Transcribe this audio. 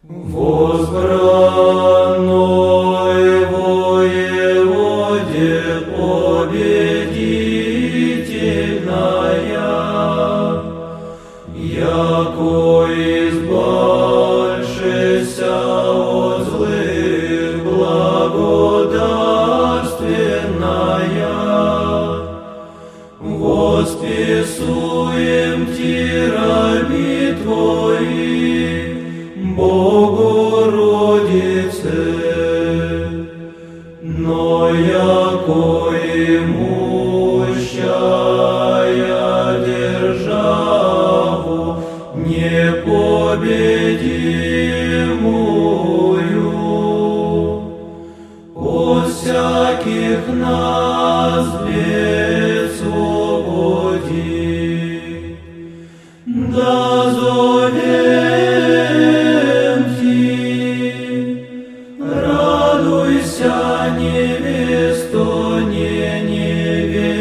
Возбранной воеводе победительная, яко избавшися от злых благодарственная, восписуем тирами Твои, Богородице, но яко имущая державу непобедимую, от всяких нас бед свободи. Да Вася невесту не невестная.